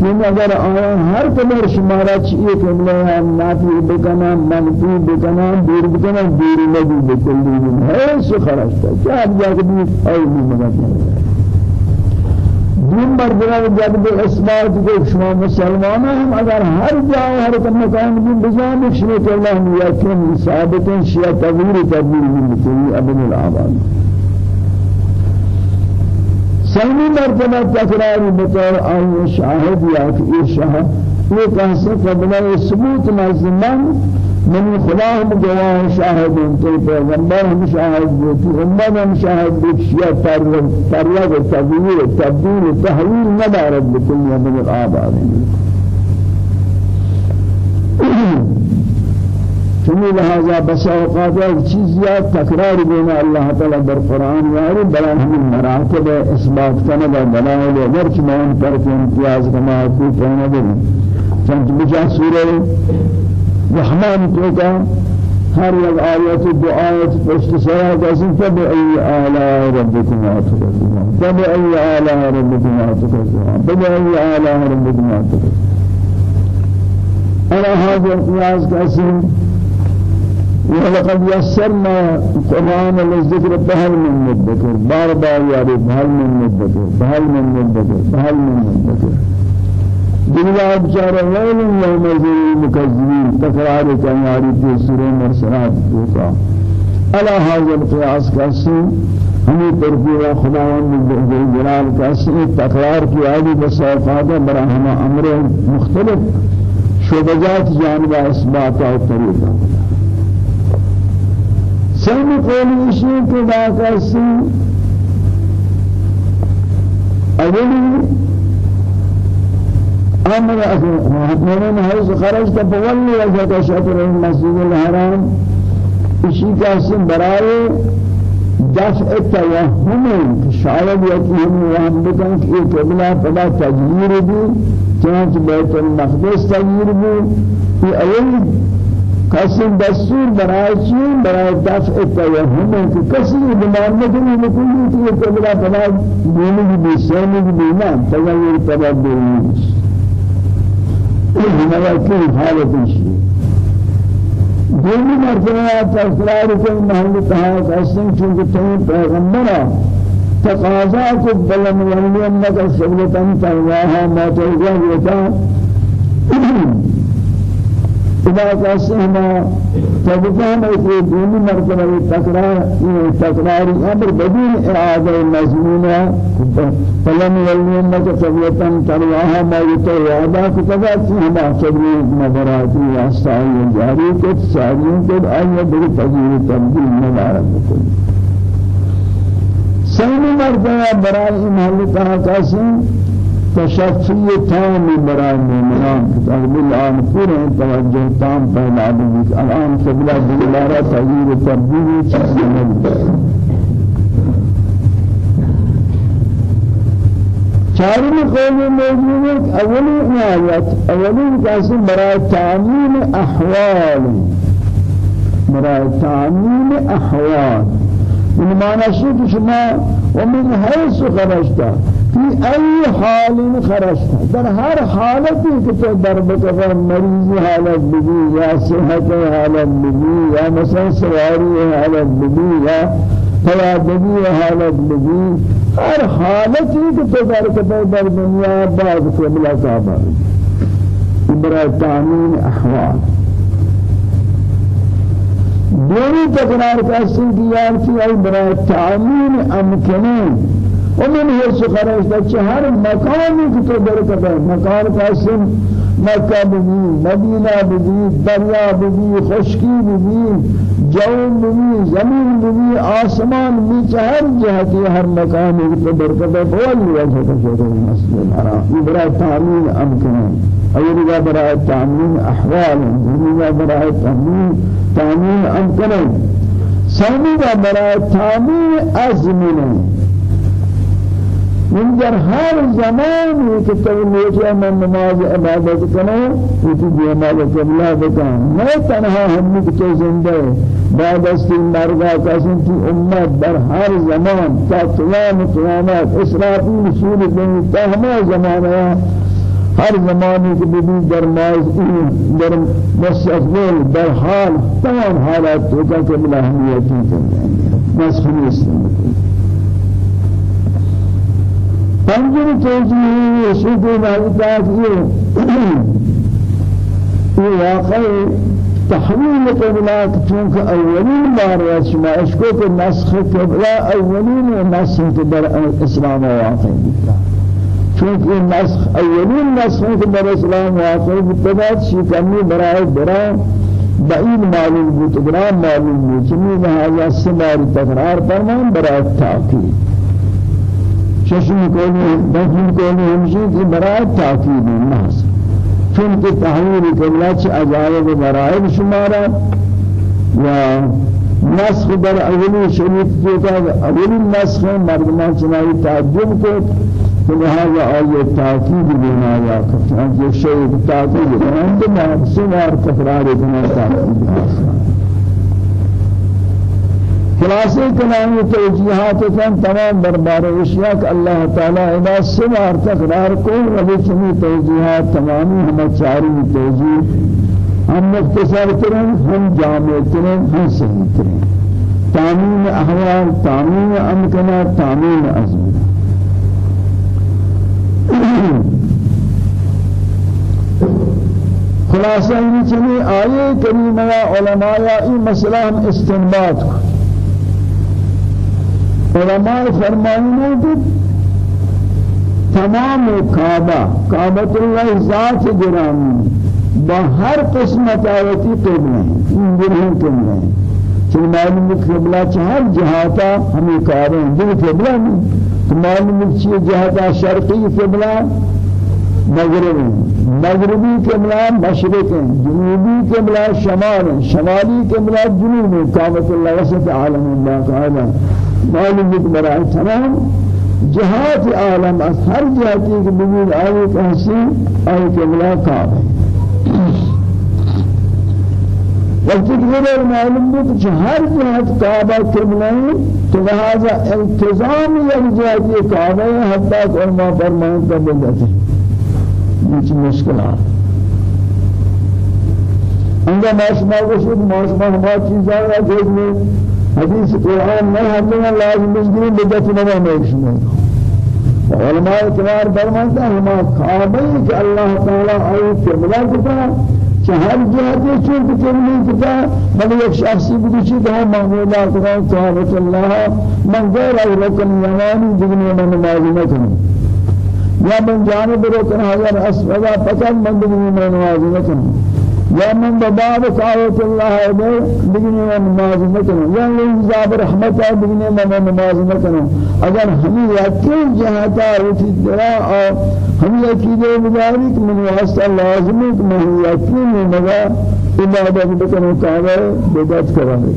Speaker 1: کہ اگر آیا ہر قدر شمارا چیئے کہ اللہ نافی بکنا منفی بکنا دور بکنا دور لگی بکلی ہے سو خرشتا کیا اب جا کے بھی اولی مدد نہیں دین مرجع جب بھی اسمات کو شما مسلمان ہم اگر ہر جائے ہر مکان بھی بجان شما کہ اللہ یقین ثابت شیعہ تغییر تبدیل من ابن العباد سلمی مرتبہ تکراری بطور آئی شاہد یا کہ یہ شاہد یہ کہسے قبلہ ثبوت مزمان من خدا ہم گواہ شاہد انتے پیغمبر ہم شاہد بیتی امت ہم شاہد بیتی شیعہ ترلگ تغییر تبدیل تحویل ندارد بکلی من الآباد چنی لہذا بس اوقات ایک چیز یا تکرار بین اللہ تعالی در قرآن بلا ہمیں مراتب اثبات کرنے کا دلائل اگر کہ میں ان پر کے امتیاز کما کو کہنا دیں چنچ بجا رحمان تو کا ہر یک آیت دو آیت پشت سرا کسی فبئی آلاء ربکما تکذبان فبئی آلاء ربکما تکذبان فبئی آلاء ربکما تکذبان على هذا القياس كاسم ولقد يسرنا القرآن للذكر بهل من مدكر بار بار ياري بهل من مدكر بهل من مدكر بهل من مدكر دنیا بچارہ ویل یوم ذی مکذبین تکرار کناری في سورہ مرسلات دوکا على هذا القياس كاسي؟ ہمیں تربیہ خداوند جلال كاسي. تکرار کی عادی بسافات براہما أمر مختلف شبجات جانب اثبات و طریقہ. سن قولی اشیاء کے سی اولی أمر من حيث خرجت فولي وجهك شطر المسجد الحرام. اشی کا اسم برائے دفع توهم شاید یکیم وهم بکن کہ یہ قبلہ فلا تجویر بھی چنانچہ بیت المقدس تجویر بھی یہ اولی کسی دستور برای چی؟ برای دفع توهم که کسی بیمار نکنی نکنی که یہ قبلہ فلا دینی کی بیسانی کی بینا تبدیل نیست. ہمارا کی حالت ہے دینی مرتبہ تذکرار کے محل کہا قسم چونکہ تم پیغمبر تقاضا کو بلند ولی انك سبلتن تواها ما تلقى خدا کا سہنا تبقان ایک دینی مرتبہ تکرار تکراری أمر بدون اعادہ مضمونہ فلم یلنک سبیتن ترواها ما یتوعدا کتبا ہما صبری مبراتی واسطائی جاری کو ساریوں کو آئیے بڑی تغییر تبدیل مبارک بکل سہنی مرتبہ برای محل کہا کاسم تشفی تام برای مومنان کتاب الان پورے توجہ تام پہلا بھی الان قبلہ دوبارہ تغییر تبدیل چیز نہیں چارمی قول موجود اولی آیت اولی قسم برای تعمیم احوال. برای تعمیم احوال. من معنی شد شما ومن حيث خرجت في أي حال خرجت. در هر حالتی که تو در بکفر مریضی حالت بگی یا صحت حالت بگی یا مثلا سواری حالت بگی یا توابگی حالت بگی هر حالتی که تو در کفر در دنیا بعد قبل صحابه برای تعمین احوال. دوری تکرار کسی دیار کی ای برای تعمین امکنه ومن هي سخرش ده هر مکانی که تو برکت مکان کسی مکہ بھی مدینہ بھی دریا بھی خشکی بھی جو بھی زمین بھی آسمان بھی ہر جہتی ہر مکان برکت ہے بول وجہ کا شکر مسجد الحرام یہ برای تعمین امکن ایوہ برای تعمین احوال؟ ایوہ برای تعمین تعمین امکن سومی برای تعمین ازمین من در هر زمانی که تو میشه من نماز عبادت کنم تو دیگه مال قبله بکن. نه تنها هم که زنده بعد از این مرگا کسی تو امت در هر زمان تا قیام قیامت اسرافیل رسول بنی تا همه زمانه هر زمانی که ببین در ماز در مستقبل در حال تمام حالات تو که قبله همیتی کنه نسخ نیست. پنجم توجیه شد مالکات یہ واقع تحویل قبلات چونکہ اولین بار ہے شما اشکو کہ نسخ قبلہ اولین نسخ کے در اسلام واقع ہے چونکہ نسخ اولین نسخ در اسلام واقع بتبات شکمی برائے برا بعید معلوم بود معلوم بود. چنین لہذا سمار تکرار فرمان برائے ششم کولی دفن کولی ہمشی کی برائے تأکید الناس چون کہ تحویل قبلہ چھ اجائب برائے شمارا و نسخ در اولی شریف کا اولی نسخ مردمان چنائی تعجب کو لہذا آئیے تأکید دینا یا کفران یہ شیء تأکید دینا اندما سمار تکرار دینا تأکید دینا خلاصے کلام توجیہات کن تمام دربار اشیاء اللہ تعالی ادا سوار تقرار کو ولی چنی توجیہات تمامی ہم چاری توجیہ ہم مختصر کریں ہم جامع کریں ہم صحیح کریں تامین احوال تامین امکنہ تامین عزم۔ خلاصہ یہ چنی آیے کریمہ علماء ای مسئلہ ہم استنباط کو علماء فرمائنے کہ تمام کعبہ کعبۃ اللہ ذات گرامی با ہر قسمت آیتی قبلہ ان گرہن قبلہ ہیں۔ چون معلوم قبلہ چہر جہاتا ہمیں کعبہ ہیں دل قبلہ نہیں۔ تو معلوم چیئے جہاتا شرقی قبلہ مغرب مغربی قبلہ مشرق ہیں جنوبی قبلہ شمال ہیں شمالی قبلہ جنوب ہیں۔ کعبۃ اللہ وسط عالم اللہ تعالی معلوم ہے برائے تمام. جهات عالم از ہر جهتی کہ بگید آئے کہسی آئے قبلہ کعب ہے وقت کہ معلوم ہے کہ ہر جهت کعبہ قبلہ ہے تو لہذا التزام یک جهتی کعبہ ہے حتی کہ علماء فرمان کا بلدت ہے یہ مشکلات انجا ماشما کو شد ماشما چیزاں ہے جس میں حدیث قرآن میں ہمیں لازم بجگری بدت نہ میشنے علماء اعتبار فرماتا ہے ہما کعبہ کہ اللہ تعالی آئی قبلہ کتا چہر جہتی چون قبلی کتا بل ایک شخصی بدوچی کہ ہم محمولا کتا کعبت اللہ من غیر ای رکن یمانی دگنی من نمازی نکنی یا من جانب رکن حضر اسفدہ فقط من دگنی من نمازی نکنی یا من باب الله علیه بگنی من نماز نکنم یا انزاب رحمت من نماز نکنم اگر ہمی یقین جہتا ہوتی درا اور ہم یقین بداری کہ من واسطہ لازم ہے کہ من یقین مگا عبادت بکنو کعبہ بدعت کرنے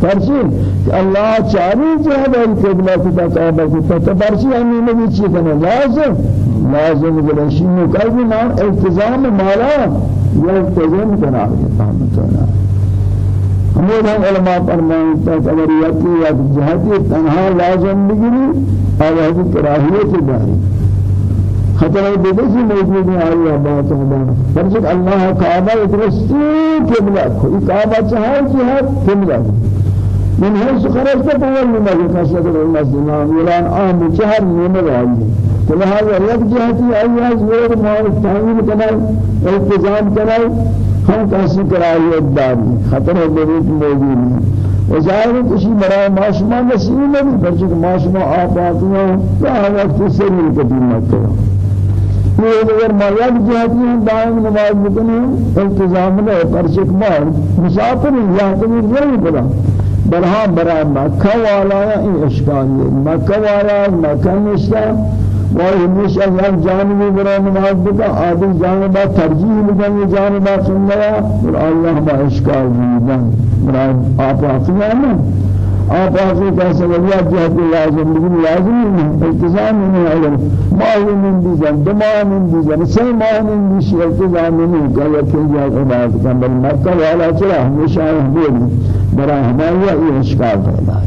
Speaker 1: پرچی؟ کہ اللہ چاری ہمیں چی کرنا لازم. لازم گلشین کو نام التزام مالا. يلتزم جناب فهم تونا ہمیں ہم علماء فرمائیں کہ اگر یکی یا جہتی تنہا لازم بگیری اور حدیث کراہیت داری خطر بدسی موجود ہے آئی بات ہے فرض اللہ کعبہ ادرستی قبلہ کوئی کعبہ چاہے جہاد قبلہ من هيس خرجت فول من خشية المسجد يران عام شهر من العالم فلهذا يك جهتي أيها زور ما التعيين كناي التزام كناي هم كاسي كراي الداري خطر البريد موجود وظاهر کسی برای ماشما نصیب نہیں بلکہ ماشما آپ آتی ہیں یا وقت سے نہیں کبھی مت کرو یہ اگر مایا جہتی ہیں دائم نماز بکنے التزام نے پرچک مار مسافر یا تمہیں نہیں بلا. برها برای مکه والا این اشکالیه مکه والا مکه نشتا و همیش از هر جانبی برای نماز بکا آدم جانبا ترجیح بدن یہ جانبا سنگیا اور اللہ ما اشکال دیدن برای آپ آقیانا آپ آقی کا سببیات جہت لازم لیکن لازم نہیں التزام نہیں اگر ماہ من دیزن دو من دیزن سی ماہ من دیشی التزام نہیں کہ یکی جہت عبادت کن بل مکہ والا چرا؟ ہمیشہ ہمیں برای ہماری یہ اشکال پیدا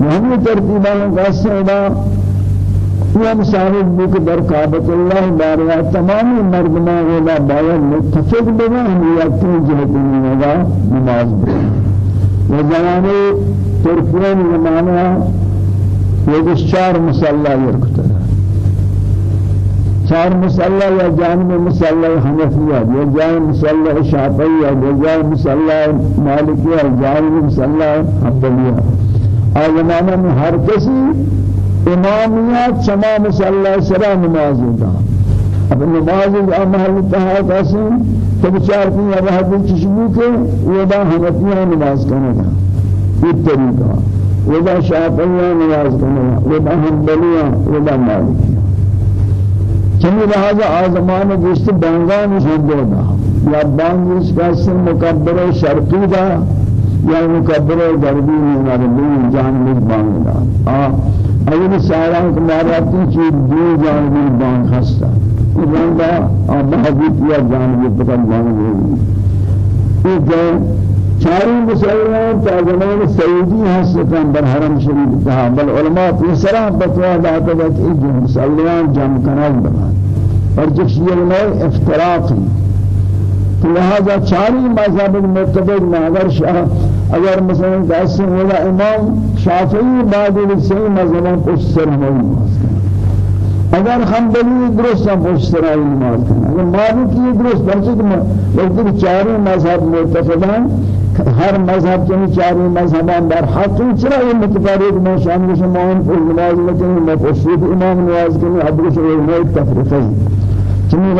Speaker 1: ہمیں ترتیبان قصیدہ یہ مصابت بک در کعبۃ تمام مردمان ولا باید متفق بنا ہم یقین جہت ہوگا نماز و زمانے ترکیہ زمانہ یہ چار مصلی یرکتا چار مسلح یا جانب مسلح حنفیہ یا جانب مسلح شافعیہ یا جانب مسلح مالکیہ یا جانب مسلح حنبلیہ۔ اور میں ہر کسی امامیات چما مسلح سرا نماز دا اب نماز محل تہا قاسم تب چار کی اب چشمو کے ودا حنفیہ نماز کرنے کا یہ طریقہ۔ ودا شافعیہ نماز کرنے کا ودا حنبلیہ ودا مالکیہ۔ چمی لہذا آزمان گوشت بانگان شدو دا یا بانگیش کا سن مکبر شرقی دا یا مکبر غربی مغربی جانب بانگ دا. اول ساران کماراتی چی دو جانبی بانگ خستا بانگا آبادیت یا جانبی پتر بانگ ہوئی. چاری مسلمان تا زمان سعودی هستن در حرم شریف تا بل علماء پیسرا بطوا داتا کہ ایک مسلمان جمع کنال بنا اور جکشی علماء افتراقی. لہذا چاری مذہب میں اگر شاہ اگر مثلا قاسم ولا امام شافعی بعد سے مذہبوں کو سر اگر حنبلی درست هم اشترائی نماز کنه اگر مالکی درست برچه که وقتی چاری مذهب متفقان هر مذهب چنین چاری مذهبان در حق چرا این متفارق ما شامل شما ما پشت امام نماز کنیم ادرس علماء تفریقی چنین